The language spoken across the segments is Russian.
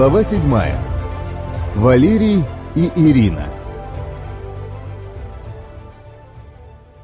Глава 7. Валерий и Ирина.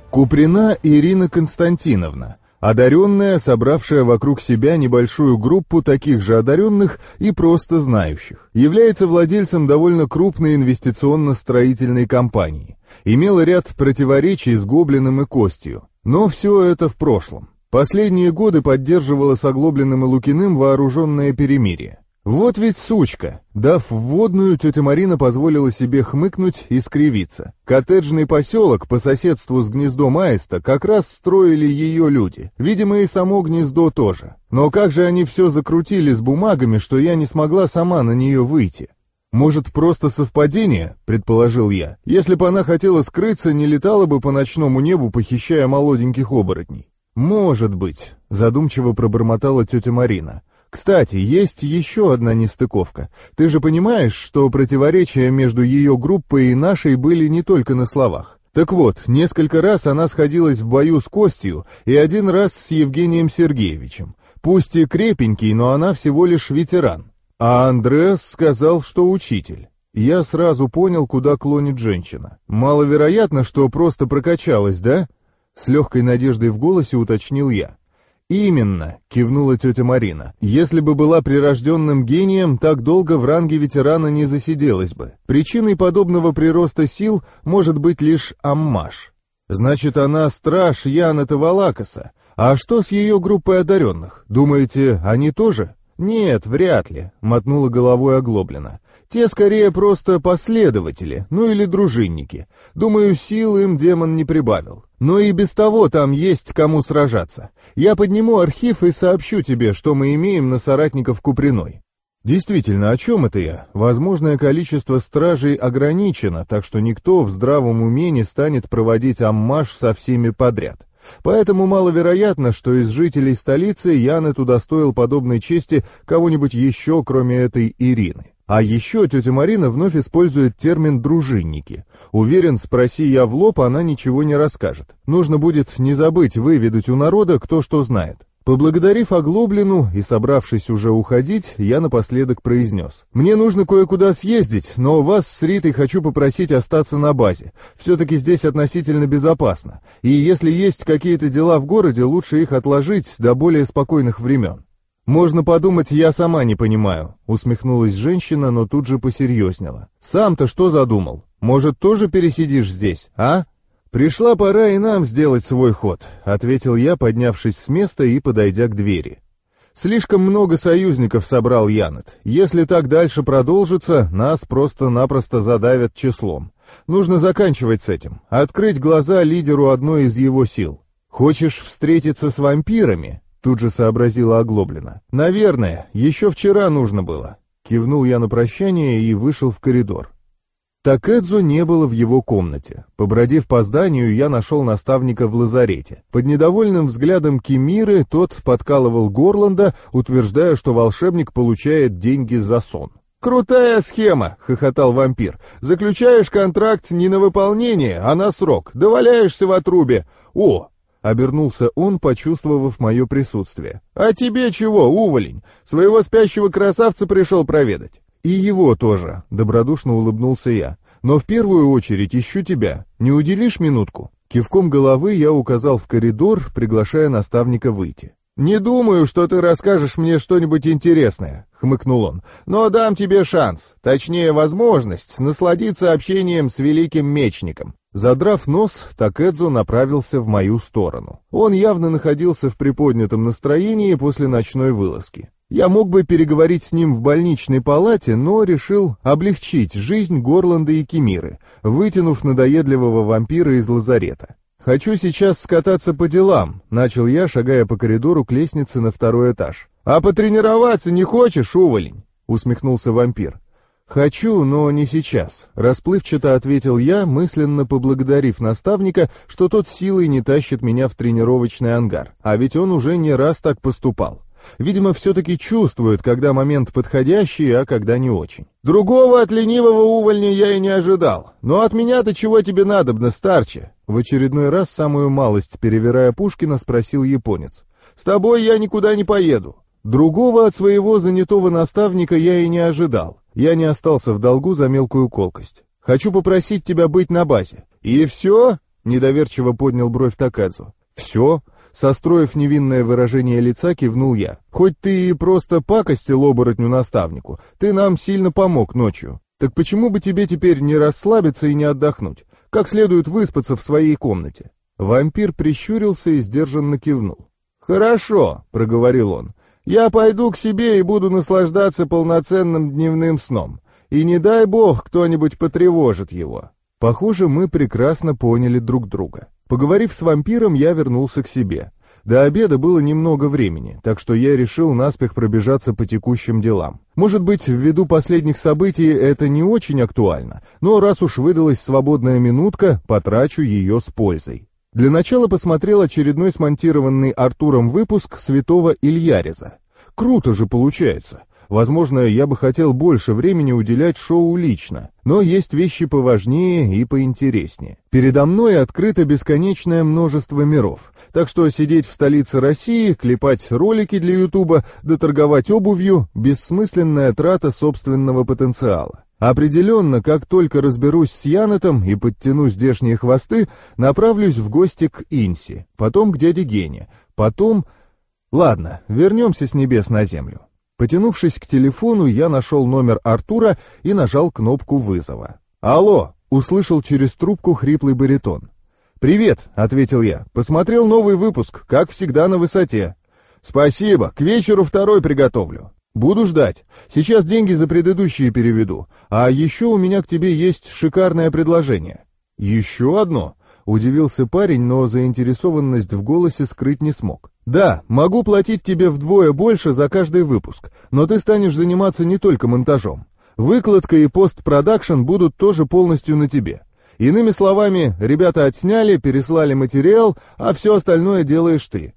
Куприна Ирина Константиновна, одаренная, собравшая вокруг себя небольшую группу таких же одаренных и просто знающих, является владельцем довольно крупной инвестиционно-строительной компании, имела ряд противоречий с Гоблиным и Костью, но все это в прошлом. Последние годы поддерживала с Оглобленным и Лукиным вооруженное перемирие. Вот ведь сучка! Дав вводную, тетя Марина позволила себе хмыкнуть и скривиться. Коттеджный поселок по соседству с гнездом Аиста как раз строили ее люди. Видимо, и само гнездо тоже. Но как же они все закрутили с бумагами, что я не смогла сама на нее выйти? «Может, просто совпадение?» — предположил я. «Если бы она хотела скрыться, не летала бы по ночному небу, похищая молоденьких оборотней». «Может быть», — задумчиво пробормотала тетя Марина. Кстати, есть еще одна нестыковка. Ты же понимаешь, что противоречия между ее группой и нашей были не только на словах. Так вот, несколько раз она сходилась в бою с Костью и один раз с Евгением Сергеевичем. Пусть и крепенький, но она всего лишь ветеран. А Андреас сказал, что учитель. Я сразу понял, куда клонит женщина. Маловероятно, что просто прокачалась, да? С легкой надеждой в голосе уточнил я. «Именно», — кивнула тетя Марина. «Если бы была прирожденным гением, так долго в ранге ветерана не засиделась бы. Причиной подобного прироста сил может быть лишь аммаж. Значит, она страж Яна Тавалакаса. А что с ее группой одаренных? Думаете, они тоже?» «Нет, вряд ли», — мотнула головой оглоблена. «Те скорее просто последователи, ну или дружинники. Думаю, сил им демон не прибавил. Но и без того там есть кому сражаться. Я подниму архив и сообщу тебе, что мы имеем на соратников Куприной». Действительно, о чем это я? Возможное количество стражей ограничено, так что никто в здравом уме не станет проводить аммаж со всеми подряд. Поэтому маловероятно, что из жителей столицы Янет удостоил подобной чести кого-нибудь еще, кроме этой Ирины. А еще тетя Марина вновь использует термин «дружинники». Уверен, спроси я в лоб, она ничего не расскажет. Нужно будет не забыть выведать у народа, кто что знает. Поблагодарив Оглоблину и собравшись уже уходить, я напоследок произнес. «Мне нужно кое-куда съездить, но вас с Ритой хочу попросить остаться на базе. Все-таки здесь относительно безопасно. И если есть какие-то дела в городе, лучше их отложить до более спокойных времен». «Можно подумать, я сама не понимаю», — усмехнулась женщина, но тут же посерьезнела. «Сам-то что задумал? Может, тоже пересидишь здесь, а?» «Пришла пора и нам сделать свой ход», — ответил я, поднявшись с места и подойдя к двери. «Слишком много союзников собрал Янет. Если так дальше продолжится, нас просто-напросто задавят числом. Нужно заканчивать с этим, открыть глаза лидеру одной из его сил. Хочешь встретиться с вампирами?» Тут же сообразила Оглоблина. «Наверное, еще вчера нужно было». Кивнул я на прощание и вышел в коридор. Такэдзу не было в его комнате. Побродив по зданию, я нашел наставника в лазарете. Под недовольным взглядом Кимиры тот подкалывал Горланда, утверждая, что волшебник получает деньги за сон. «Крутая схема!» — хохотал вампир. «Заключаешь контракт не на выполнение, а на срок. Доваляешься в отрубе. О!» — обернулся он, почувствовав мое присутствие. «А тебе чего, уволень? Своего спящего красавца пришел проведать?» «И его тоже», — добродушно улыбнулся я. «Но в первую очередь ищу тебя. Не уделишь минутку?» Кивком головы я указал в коридор, приглашая наставника выйти. «Не думаю, что ты расскажешь мне что-нибудь интересное», — хмыкнул он. «Но дам тебе шанс, точнее возможность, насладиться общением с великим мечником». Задрав нос, Такэдзу направился в мою сторону. Он явно находился в приподнятом настроении после ночной вылазки. Я мог бы переговорить с ним в больничной палате, но решил облегчить жизнь Горланда и Кемиры, вытянув надоедливого вампира из лазарета. «Хочу сейчас скататься по делам», — начал я, шагая по коридору к лестнице на второй этаж. «А потренироваться не хочешь, уволень?» — усмехнулся вампир. «Хочу, но не сейчас», — расплывчато ответил я, мысленно поблагодарив наставника, что тот силой не тащит меня в тренировочный ангар, а ведь он уже не раз так поступал. Видимо, все-таки чувствует, когда момент подходящий, а когда не очень. «Другого от ленивого увольня я и не ожидал. Но от меня-то чего тебе надобно, старче?» В очередной раз, самую малость перевирая Пушкина, спросил японец. «С тобой я никуда не поеду». Другого от своего занятого наставника я и не ожидал. Я не остался в долгу за мелкую колкость. Хочу попросить тебя быть на базе. И все? Недоверчиво поднял бровь Такадзу. Все? Состроив невинное выражение лица, кивнул я. «Хоть ты и просто пакостил оборотню наставнику, ты нам сильно помог ночью. Так почему бы тебе теперь не расслабиться и не отдохнуть? Как следует выспаться в своей комнате?» Вампир прищурился и сдержанно кивнул. «Хорошо», — проговорил он. «Я пойду к себе и буду наслаждаться полноценным дневным сном. И не дай бог кто-нибудь потревожит его». Похоже, мы прекрасно поняли друг друга. Поговорив с вампиром, я вернулся к себе. До обеда было немного времени, так что я решил наспех пробежаться по текущим делам. Может быть, ввиду последних событий это не очень актуально, но раз уж выдалась свободная минутка, потрачу ее с пользой. Для начала посмотрел очередной смонтированный Артуром выпуск «Святого Ильяриза». Круто же получается. Возможно, я бы хотел больше времени уделять шоу лично, но есть вещи поважнее и поинтереснее. Передо мной открыто бесконечное множество миров, так что сидеть в столице России, клепать ролики для Ютуба, доторговать обувью – бессмысленная трата собственного потенциала. Определенно, как только разберусь с Янетом и подтяну здешние хвосты, направлюсь в гости к Инси, потом к дяде Гене, потом... Ладно, вернемся с небес на землю. Потянувшись к телефону, я нашел номер Артура и нажал кнопку вызова. «Алло!» — услышал через трубку хриплый баритон. «Привет!» — ответил я. «Посмотрел новый выпуск, как всегда на высоте». «Спасибо, к вечеру второй приготовлю». «Буду ждать. Сейчас деньги за предыдущие переведу. А еще у меня к тебе есть шикарное предложение». «Еще одно?» — удивился парень, но заинтересованность в голосе скрыть не смог. Да, могу платить тебе вдвое больше за каждый выпуск, но ты станешь заниматься не только монтажом. Выкладка и постпродакшн будут тоже полностью на тебе. Иными словами, ребята отсняли, переслали материал, а все остальное делаешь ты.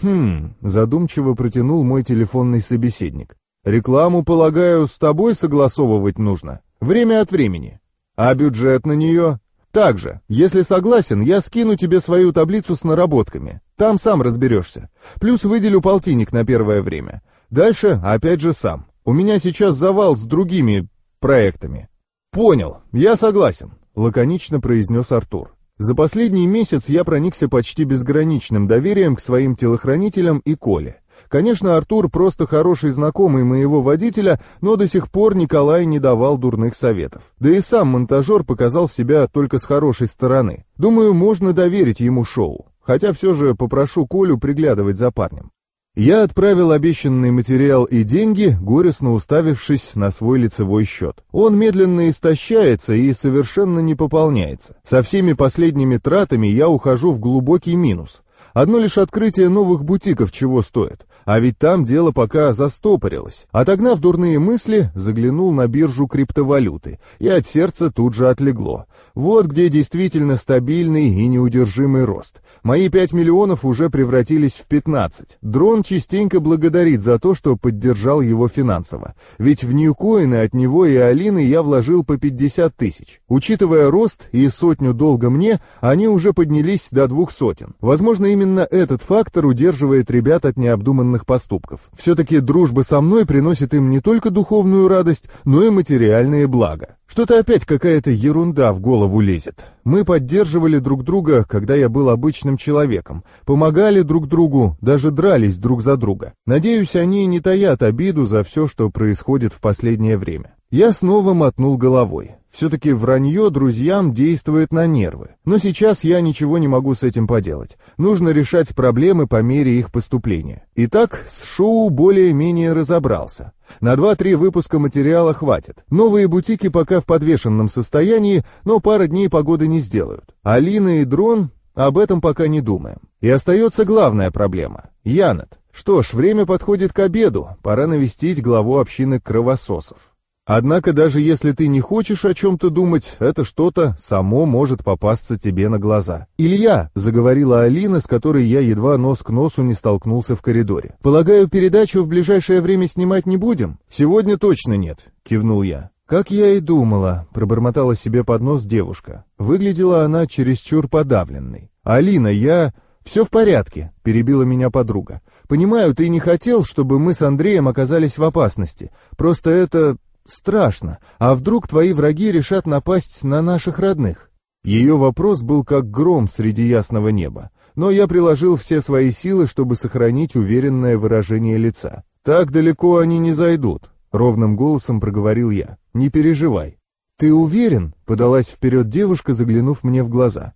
Хм, задумчиво протянул мой телефонный собеседник. Рекламу, полагаю, с тобой согласовывать нужно. Время от времени. А бюджет на нее? Также, если согласен, я скину тебе свою таблицу с наработками. Там сам разберешься. Плюс выделю полтинник на первое время. Дальше опять же сам. У меня сейчас завал с другими проектами. Понял, я согласен, лаконично произнес Артур. За последний месяц я проникся почти безграничным доверием к своим телохранителям и Коле. Конечно, Артур просто хороший знакомый моего водителя, но до сих пор Николай не давал дурных советов. Да и сам монтажер показал себя только с хорошей стороны. Думаю, можно доверить ему шоу. Хотя все же попрошу Колю приглядывать за парнем. Я отправил обещанный материал и деньги, горестно уставившись на свой лицевой счет. Он медленно истощается и совершенно не пополняется. Со всеми последними тратами я ухожу в глубокий минус. Одно лишь открытие новых бутиков чего стоит, а ведь там дело пока застопорилось. Отогнав дурные мысли, заглянул на биржу криптовалюты, и от сердца тут же отлегло. Вот где действительно стабильный и неудержимый рост. Мои 5 миллионов уже превратились в 15. Дрон частенько благодарит за то, что поддержал его финансово. Ведь в ньюкоины от него и Алины я вложил по 50 тысяч. Учитывая рост и сотню долга мне, они уже поднялись до двух сотен. Возможно, именно этот фактор удерживает ребят от необдуманных поступков. Все-таки дружба со мной приносит им не только духовную радость, но и материальные блага. Что-то опять какая-то ерунда в голову лезет. Мы поддерживали друг друга, когда я был обычным человеком, помогали друг другу, даже дрались друг за друга. Надеюсь, они не таят обиду за все, что происходит в последнее время. Я снова мотнул головой. Все-таки вранье друзьям действует на нервы. Но сейчас я ничего не могу с этим поделать. Нужно решать проблемы по мере их поступления. Итак, с шоу более-менее разобрался. На 2-3 выпуска материала хватит. Новые бутики пока в подвешенном состоянии, но пара дней погоды не сделают. Алина и Дрон об этом пока не думаем. И остается главная проблема — Янет. Что ж, время подходит к обеду, пора навестить главу общины кровососов. Однако даже если ты не хочешь о чем-то думать, это что-то само может попасться тебе на глаза. «Илья», — заговорила Алина, с которой я едва нос к носу не столкнулся в коридоре. «Полагаю, передачу в ближайшее время снимать не будем?» «Сегодня точно нет», — кивнул я. «Как я и думала», — пробормотала себе под нос девушка. Выглядела она чересчур подавленной. «Алина, я...» «Все в порядке», — перебила меня подруга. «Понимаю, ты не хотел, чтобы мы с Андреем оказались в опасности. Просто это страшно. А вдруг твои враги решат напасть на наших родных?» Ее вопрос был как гром среди ясного неба, но я приложил все свои силы, чтобы сохранить уверенное выражение лица. «Так далеко они не зайдут», — ровным голосом проговорил я. «Не переживай». «Ты уверен?» — подалась вперед девушка, заглянув мне в глаза.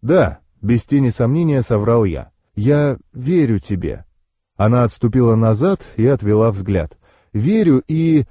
«Да», — без тени сомнения соврал я. «Я верю тебе». Она отступила назад и отвела взгляд. «Верю и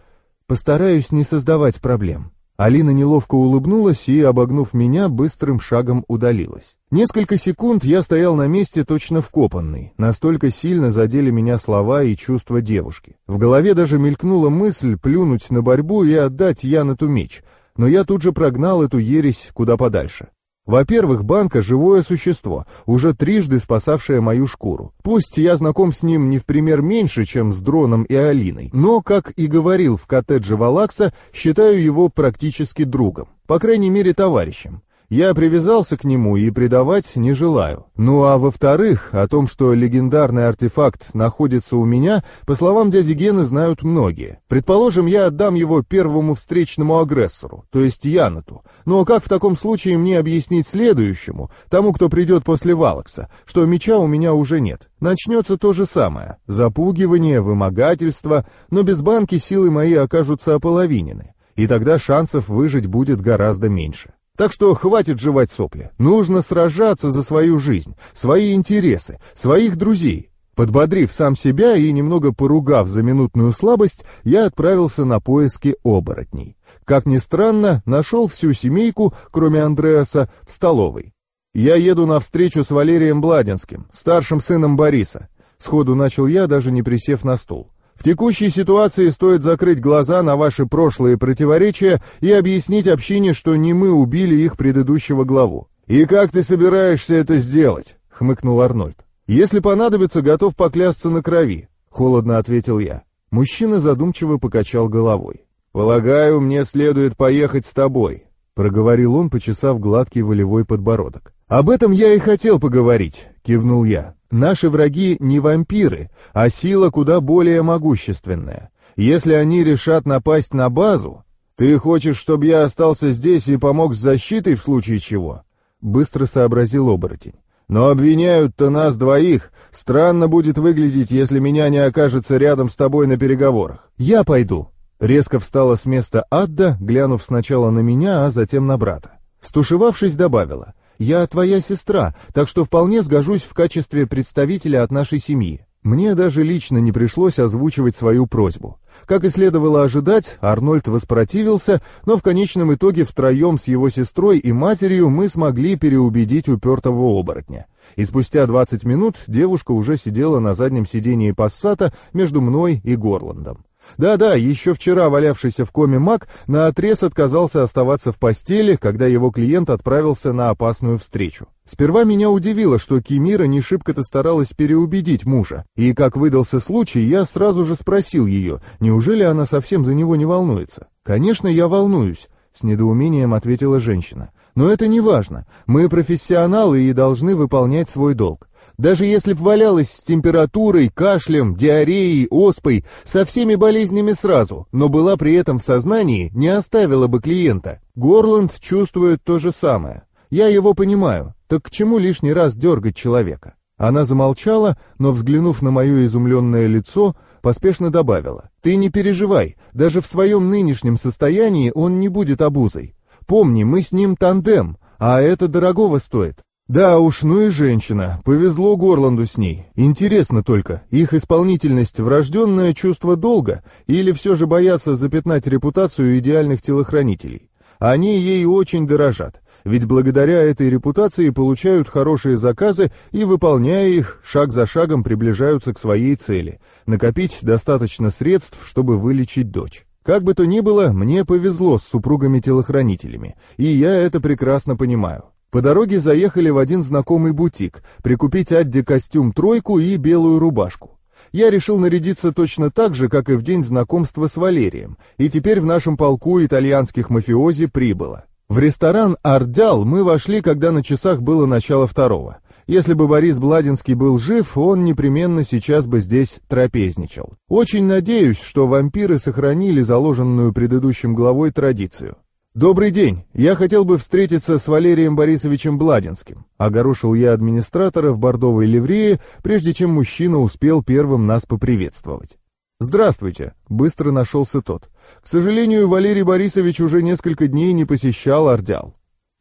постараюсь не создавать проблем». Алина неловко улыбнулась и, обогнув меня, быстрым шагом удалилась. Несколько секунд я стоял на месте точно вкопанный, настолько сильно задели меня слова и чувства девушки. В голове даже мелькнула мысль плюнуть на борьбу и отдать Янету меч, но я тут же прогнал эту ересь куда подальше. Во-первых, Банка — живое существо, уже трижды спасавшее мою шкуру. Пусть я знаком с ним не в пример меньше, чем с Дроном и Алиной, но, как и говорил в коттедже Валакса, считаю его практически другом, по крайней мере товарищем. Я привязался к нему и предавать не желаю. Ну а во-вторых, о том, что легендарный артефакт находится у меня, по словам дяди Гены, знают многие. Предположим, я отдам его первому встречному агрессору, то есть Янату. Но как в таком случае мне объяснить следующему, тому, кто придет после Валакса, что меча у меня уже нет? Начнется то же самое. Запугивание, вымогательство, но без банки силы мои окажутся ополовинены. И тогда шансов выжить будет гораздо меньше. Так что хватит жевать сопли. Нужно сражаться за свою жизнь, свои интересы, своих друзей. Подбодрив сам себя и немного поругав за минутную слабость, я отправился на поиски оборотней. Как ни странно, нашел всю семейку, кроме Андреаса, в столовой. «Я еду на встречу с Валерием Бладинским, старшим сыном Бориса», — сходу начал я, даже не присев на стул. В текущей ситуации стоит закрыть глаза на ваши прошлые противоречия и объяснить общине, что не мы убили их предыдущего главу. «И как ты собираешься это сделать?» — хмыкнул Арнольд. «Если понадобится, готов поклясться на крови», — холодно ответил я. Мужчина задумчиво покачал головой. «Полагаю, мне следует поехать с тобой», — проговорил он, почесав гладкий волевой подбородок. «Об этом я и хотел поговорить», — кивнул я. Наши враги не вампиры, а сила куда более могущественная. Если они решат напасть на базу, ты хочешь, чтобы я остался здесь и помог с защитой в случае чего? Быстро сообразил оборотень. Но обвиняют-то нас двоих. Странно будет выглядеть, если меня не окажется рядом с тобой на переговорах. Я пойду. Резко встала с места Адда, глянув сначала на меня, а затем на брата. Стушевавшись, добавила. Я твоя сестра, так что вполне сгожусь в качестве представителя от нашей семьи. Мне даже лично не пришлось озвучивать свою просьбу. Как и следовало ожидать, Арнольд воспротивился, но в конечном итоге втроем с его сестрой и матерью мы смогли переубедить упертого оборотня. И спустя 20 минут девушка уже сидела на заднем сидении пассата между мной и Горландом. Да-да, еще вчера валявшийся в коме маг наотрез отказался оставаться в постели, когда его клиент отправился на опасную встречу. Сперва меня удивило, что Кимира не шибко-то старалась переубедить мужа, и как выдался случай, я сразу же спросил ее, неужели она совсем за него не волнуется. «Конечно, я волнуюсь», — с недоумением ответила женщина. «Но это не важно. Мы профессионалы и должны выполнять свой долг. Даже если б валялась с температурой, кашлем, диареей, оспой, со всеми болезнями сразу, но была при этом в сознании, не оставила бы клиента. Горланд чувствует то же самое. Я его понимаю, так к чему лишний раз дергать человека? Она замолчала, но, взглянув на мое изумленное лицо, поспешно добавила. «Ты не переживай, даже в своем нынешнем состоянии он не будет обузой. Помни, мы с ним тандем, а это дорогого стоит. Да уж, ну и женщина. Повезло Горланду с ней. Интересно только, их исполнительность врожденное чувство долга или все же боятся запятнать репутацию идеальных телохранителей? Они ей очень дорожат, ведь благодаря этой репутации получают хорошие заказы и, выполняя их, шаг за шагом приближаются к своей цели – накопить достаточно средств, чтобы вылечить дочь. Как бы то ни было, мне повезло с супругами-телохранителями, и я это прекрасно понимаю. По дороге заехали в один знакомый бутик, прикупить Адде костюм-тройку и белую рубашку. Я решил нарядиться точно так же, как и в день знакомства с Валерием, и теперь в нашем полку итальянских мафиози прибыло. В ресторан «Ардял» мы вошли, когда на часах было начало второго. Если бы Борис Бладинский был жив, он непременно сейчас бы здесь трапезничал. Очень надеюсь, что вампиры сохранили заложенную предыдущим главой традицию. «Добрый день. Я хотел бы встретиться с Валерием Борисовичем Бладинским». Огорошил я администратора в бордовой ливрее, прежде чем мужчина успел первым нас поприветствовать. «Здравствуйте», — быстро нашелся тот. «К сожалению, Валерий Борисович уже несколько дней не посещал Ордял».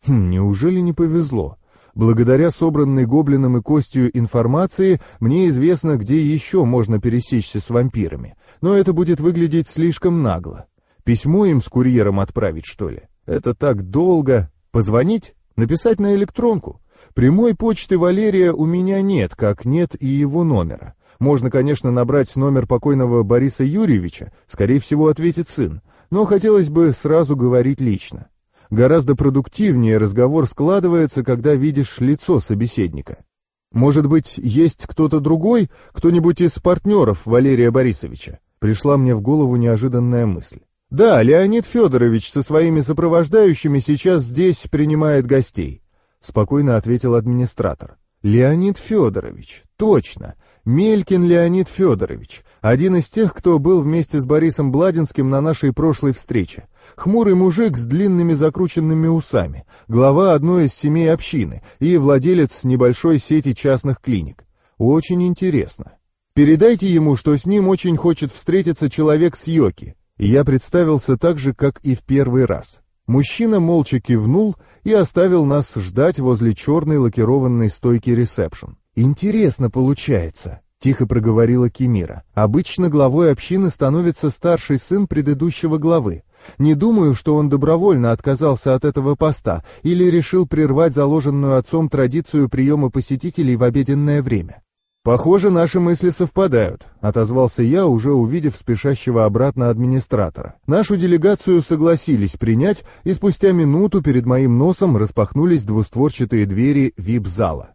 Хм, неужели не повезло? Благодаря собранной гоблином и костью информации мне известно, где еще можно пересечься с вампирами, но это будет выглядеть слишком нагло. Письмо им с курьером отправить, что ли? Это так долго. Позвонить? Написать на электронку? Прямой почты Валерия у меня нет, как нет и его номера. Можно, конечно, набрать номер покойного Бориса Юрьевича, скорее всего, ответит сын, но хотелось бы сразу говорить лично. Гораздо продуктивнее разговор складывается, когда видишь лицо собеседника. Может быть, есть кто-то другой, кто-нибудь из партнеров Валерия Борисовича? Пришла мне в голову неожиданная мысль. «Да, Леонид Федорович со своими сопровождающими сейчас здесь принимает гостей», — спокойно ответил администратор. «Леонид Федорович, точно, Мелькин Леонид Федорович, один из тех, кто был вместе с Борисом Бладинским на нашей прошлой встрече. Хмурый мужик с длинными закрученными усами, глава одной из семей общины и владелец небольшой сети частных клиник. Очень интересно. Передайте ему, что с ним очень хочет встретиться человек с Йоки, я представился так же, как и в первый раз. Мужчина молча кивнул и оставил нас ждать возле черной лакированной стойки ресепшн. «Интересно получается», — тихо проговорила Кимира. «Обычно главой общины становится старший сын предыдущего главы. Не думаю, что он добровольно отказался от этого поста или решил прервать заложенную отцом традицию приема посетителей в обеденное время. «Похоже, наши мысли совпадают», — отозвался я, уже увидев спешащего обратно администратора. Нашу делегацию согласились принять, и спустя минуту перед моим носом распахнулись двустворчатые двери вип-зала.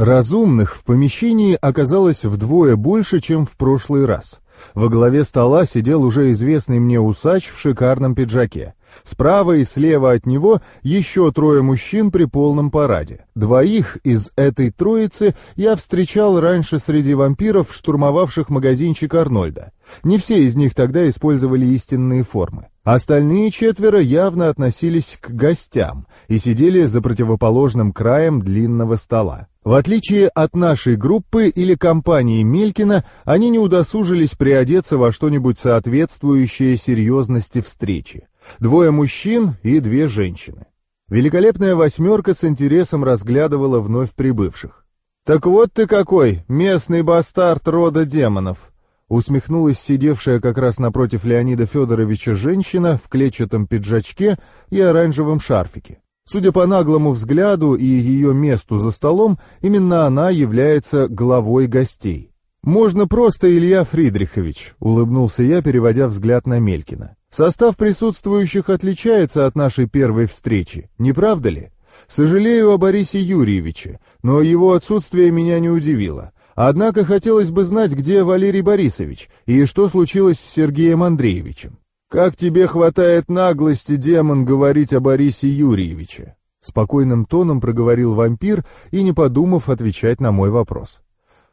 Разумных в помещении оказалось вдвое больше, чем в прошлый раз. Во главе стола сидел уже известный мне усач в шикарном пиджаке. Справа и слева от него еще трое мужчин при полном параде. Двоих из этой троицы я встречал раньше среди вампиров, штурмовавших магазинчик Арнольда. Не все из них тогда использовали истинные формы. Остальные четверо явно относились к гостям и сидели за противоположным краем длинного стола. В отличие от нашей группы или компании Мелькина, они не удосужились приодеться во что-нибудь соответствующее серьезности встречи. Двое мужчин и две женщины. Великолепная восьмерка с интересом разглядывала вновь прибывших. «Так вот ты какой, местный бастард рода демонов!» Усмехнулась сидевшая как раз напротив Леонида Федоровича женщина в клетчатом пиджачке и оранжевом шарфике. Судя по наглому взгляду и ее месту за столом, именно она является главой гостей. «Можно просто Илья Фридрихович», — улыбнулся я, переводя взгляд на Мелькина. «Состав присутствующих отличается от нашей первой встречи, не правда ли? Сожалею о Борисе Юрьевиче, но его отсутствие меня не удивило. Однако хотелось бы знать, где Валерий Борисович и что случилось с Сергеем Андреевичем. Как тебе хватает наглости, демон, говорить о Борисе Юрьевиче?» Спокойным тоном проговорил вампир и, не подумав, отвечать на мой вопрос.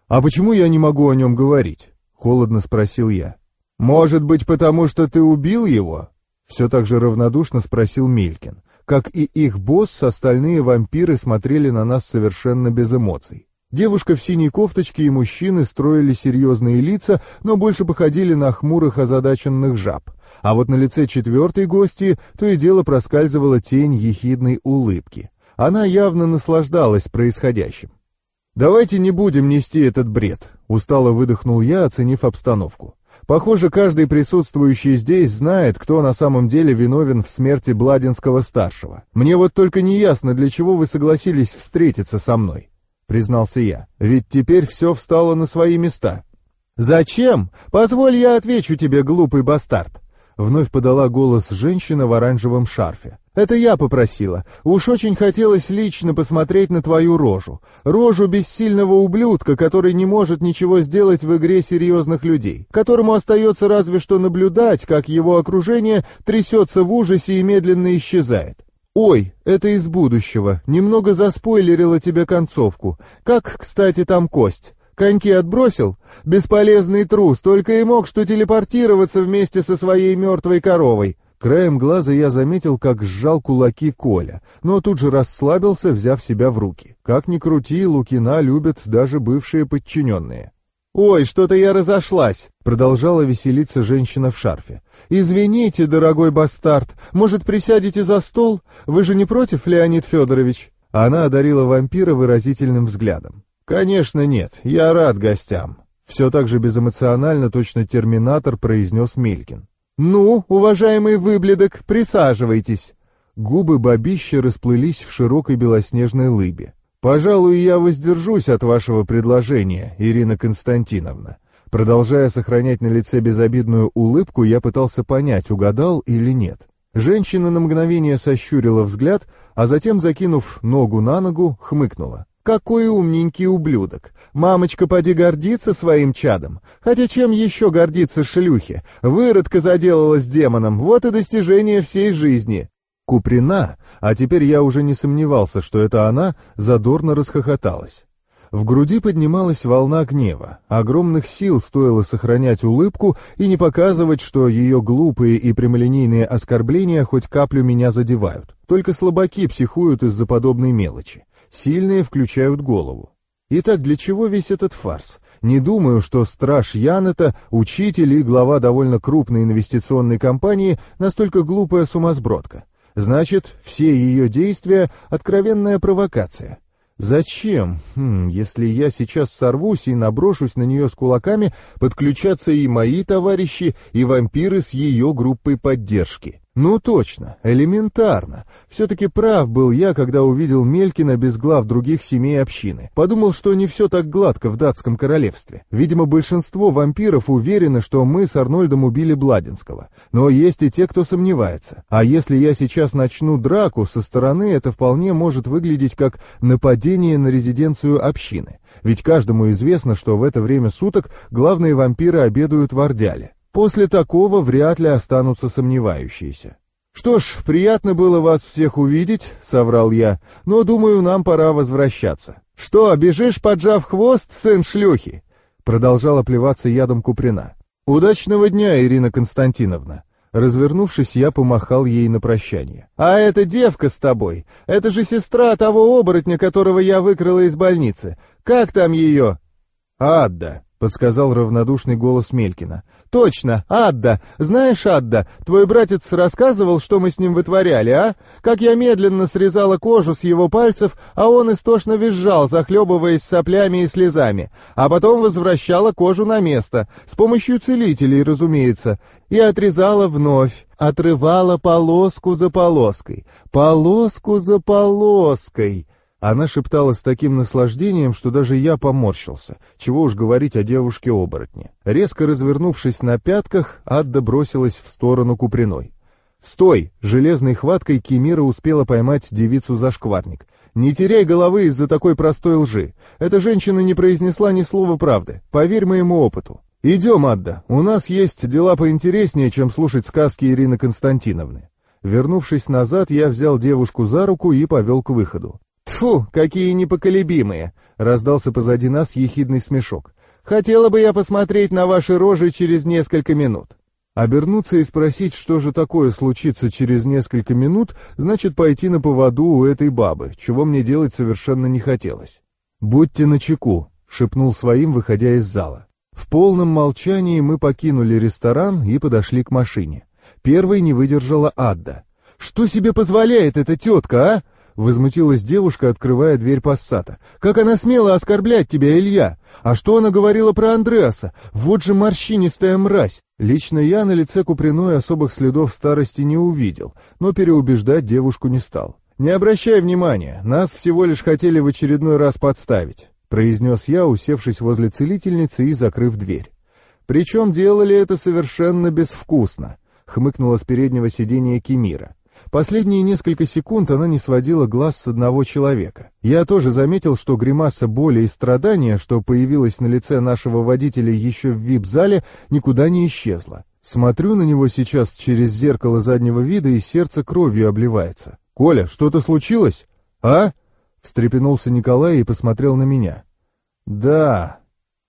«А почему я не могу о нем говорить?» — холодно спросил я. «Может быть, потому что ты убил его?» Все так же равнодушно спросил Мелькин. Как и их босс, остальные вампиры смотрели на нас совершенно без эмоций. Девушка в синей кофточке и мужчины строили серьезные лица, но больше походили на хмурых озадаченных жаб. А вот на лице четвертой гости то и дело проскальзывала тень ехидной улыбки. Она явно наслаждалась происходящим. «Давайте не будем нести этот бред», — устало выдохнул я, оценив обстановку. «Похоже, каждый присутствующий здесь знает, кто на самом деле виновен в смерти Бладинского-старшего. Мне вот только не ясно, для чего вы согласились встретиться со мной», — признался я. «Ведь теперь все встало на свои места». «Зачем? Позволь я отвечу тебе, глупый бастард», — вновь подала голос женщина в оранжевом шарфе. Это я попросила. Уж очень хотелось лично посмотреть на твою рожу. Рожу бессильного ублюдка, который не может ничего сделать в игре серьезных людей, которому остается разве что наблюдать, как его окружение трясется в ужасе и медленно исчезает. «Ой, это из будущего. Немного заспойлерила тебе концовку. Как, кстати, там кость? Коньки отбросил? Бесполезный трус, только и мог что телепортироваться вместе со своей мертвой коровой». Краем глаза я заметил, как сжал кулаки Коля, но тут же расслабился, взяв себя в руки. Как ни крути, Лукина любят даже бывшие подчиненные. «Ой, что-то я разошлась!» — продолжала веселиться женщина в шарфе. «Извините, дорогой бастард, может, присядете за стол? Вы же не против, Леонид Федорович?» Она одарила вампира выразительным взглядом. «Конечно нет, я рад гостям», — все так же безэмоционально, точно терминатор, произнес Мелькин. «Ну, уважаемый выбледок, присаживайтесь!» Губы бабища расплылись в широкой белоснежной лыбе. «Пожалуй, я воздержусь от вашего предложения, Ирина Константиновна». Продолжая сохранять на лице безобидную улыбку, я пытался понять, угадал или нет. Женщина на мгновение сощурила взгляд, а затем, закинув ногу на ногу, хмыкнула. «Какой умненький ублюдок! Мамочка поди гордится своим чадом! Хотя чем еще гордиться шлюхе? Выродка заделалась демоном, вот и достижение всей жизни!» Куприна, а теперь я уже не сомневался, что это она, задорно расхохоталась. В груди поднималась волна гнева. Огромных сил стоило сохранять улыбку и не показывать, что ее глупые и прямолинейные оскорбления хоть каплю меня задевают. Только слабаки психуют из-за подобной мелочи. Сильные включают голову. Итак, для чего весь этот фарс? Не думаю, что страж Янета, учитель и глава довольно крупной инвестиционной компании, настолько глупая сумасбродка. Значит, все ее действия — откровенная провокация. Зачем, хм, если я сейчас сорвусь и наброшусь на нее с кулаками, подключаться и мои товарищи, и вампиры с ее группой поддержки? Ну точно, элементарно. Все-таки прав был я, когда увидел Мелькина без глав других семей общины. Подумал, что не все так гладко в датском королевстве. Видимо, большинство вампиров уверены, что мы с Арнольдом убили Бладинского. Но есть и те, кто сомневается. А если я сейчас начну драку, со стороны это вполне может выглядеть как нападение на резиденцию общины. Ведь каждому известно, что в это время суток главные вампиры обедают в Ордяле. После такого вряд ли останутся сомневающиеся. «Что ж, приятно было вас всех увидеть», — соврал я, — «но, думаю, нам пора возвращаться». «Что, бежишь, поджав хвост, сын шлюхи?» Продолжала плеваться ядом Куприна. «Удачного дня, Ирина Константиновна». Развернувшись, я помахал ей на прощание. «А эта девка с тобой, это же сестра того оборотня, которого я выкрала из больницы. Как там ее?» «Адда», — подсказал равнодушный голос Мелькина. «Точно, Адда! Знаешь, Адда, твой братец рассказывал, что мы с ним вытворяли, а? Как я медленно срезала кожу с его пальцев, а он истошно визжал, захлебываясь соплями и слезами, а потом возвращала кожу на место, с помощью целителей, разумеется, и отрезала вновь, отрывала полоску за полоской, полоску за полоской». Она шептала с таким наслаждением, что даже я поморщился. Чего уж говорить о девушке-оборотне. Резко развернувшись на пятках, Адда бросилась в сторону Куприной. «Стой!» — железной хваткой Кемира успела поймать девицу за шкварник. «Не теряй головы из-за такой простой лжи. Эта женщина не произнесла ни слова правды. Поверь моему опыту. Идем, Адда, у нас есть дела поинтереснее, чем слушать сказки Ирины Константиновны». Вернувшись назад, я взял девушку за руку и повел к выходу. «Тьфу, какие непоколебимые!» — раздался позади нас ехидный смешок. «Хотела бы я посмотреть на ваши рожи через несколько минут». Обернуться и спросить, что же такое случится через несколько минут, значит пойти на поводу у этой бабы, чего мне делать совершенно не хотелось. «Будьте начеку», — шепнул своим, выходя из зала. В полном молчании мы покинули ресторан и подошли к машине. Первой не выдержала Адда. «Что себе позволяет эта тетка, а? Возмутилась девушка, открывая дверь пассата. «Как она смела оскорблять тебя, Илья? А что она говорила про Андреаса? Вот же морщинистая мразь!» Лично я на лице Куприной особых следов старости не увидел, но переубеждать девушку не стал. «Не обращай внимания, нас всего лишь хотели в очередной раз подставить», произнес я, усевшись возле целительницы и закрыв дверь. «Причем делали это совершенно безвкусно», хмыкнула с переднего сиденья Кемира. Последние несколько секунд она не сводила глаз с одного человека. Я тоже заметил, что гримаса боли и страдания, что появилась на лице нашего водителя еще в вип-зале, никуда не исчезла. Смотрю на него сейчас через зеркало заднего вида, и сердце кровью обливается. «Коля, что-то случилось? А?» — встрепенулся Николай и посмотрел на меня. «Да».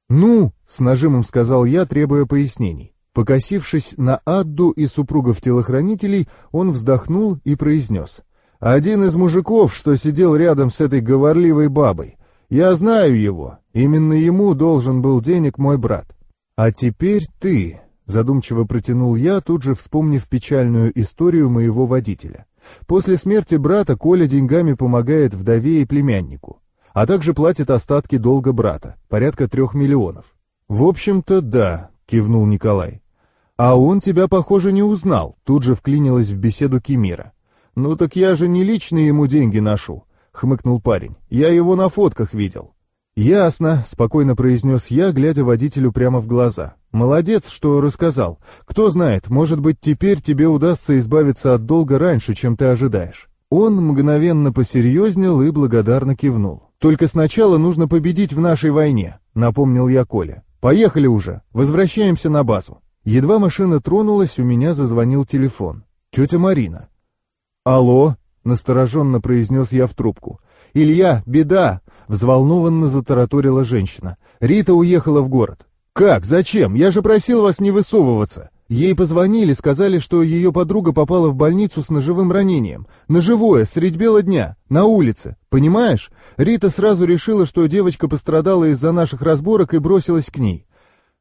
«Ну?» — с нажимом сказал я, требуя пояснений. Покосившись на Адду и супругов-телохранителей, он вздохнул и произнес. «Один из мужиков, что сидел рядом с этой говорливой бабой. Я знаю его. Именно ему должен был денег мой брат. А теперь ты...» Задумчиво протянул я, тут же вспомнив печальную историю моего водителя. После смерти брата Коля деньгами помогает вдове и племяннику, а также платит остатки долга брата, порядка трех миллионов. «В общем-то, да», — кивнул Николай. «А он тебя, похоже, не узнал», — тут же вклинилась в беседу Кимира. «Ну так я же не лично ему деньги ношу», — хмыкнул парень. «Я его на фотках видел». «Ясно», — спокойно произнес я, глядя водителю прямо в глаза. Молодец, что рассказал. Кто знает, может быть, теперь тебе удастся избавиться от долга раньше, чем ты ожидаешь. Он мгновенно посерьезнел и благодарно кивнул. «Только сначала нужно победить в нашей войне», — напомнил я Коля. «Поехали уже, возвращаемся на базу». Едва машина тронулась, у меня зазвонил телефон. «Тетя Марина». «Алло», — настороженно произнес я в трубку. «Илья, беда!» — взволнованно затараторила женщина. «Рита уехала в город. «Как? Зачем? Я же просил вас не высовываться!» Ей позвонили, сказали, что ее подруга попала в больницу с ножевым ранением. Ножевое, средь бела дня, на улице. Понимаешь? Рита сразу решила, что девочка пострадала из-за наших разборок и бросилась к ней.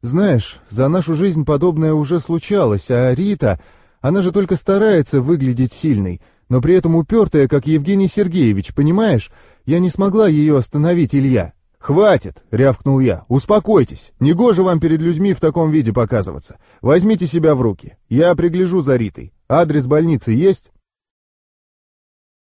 Знаешь, за нашу жизнь подобное уже случалось, а Рита, она же только старается выглядеть сильной, но при этом упертая, как Евгений Сергеевич, понимаешь? Я не смогла ее остановить, Илья. «Хватит!» — рявкнул я. «Успокойтесь! Негоже вам перед людьми в таком виде показываться. Возьмите себя в руки. Я пригляжу за Ритой. Адрес больницы есть?»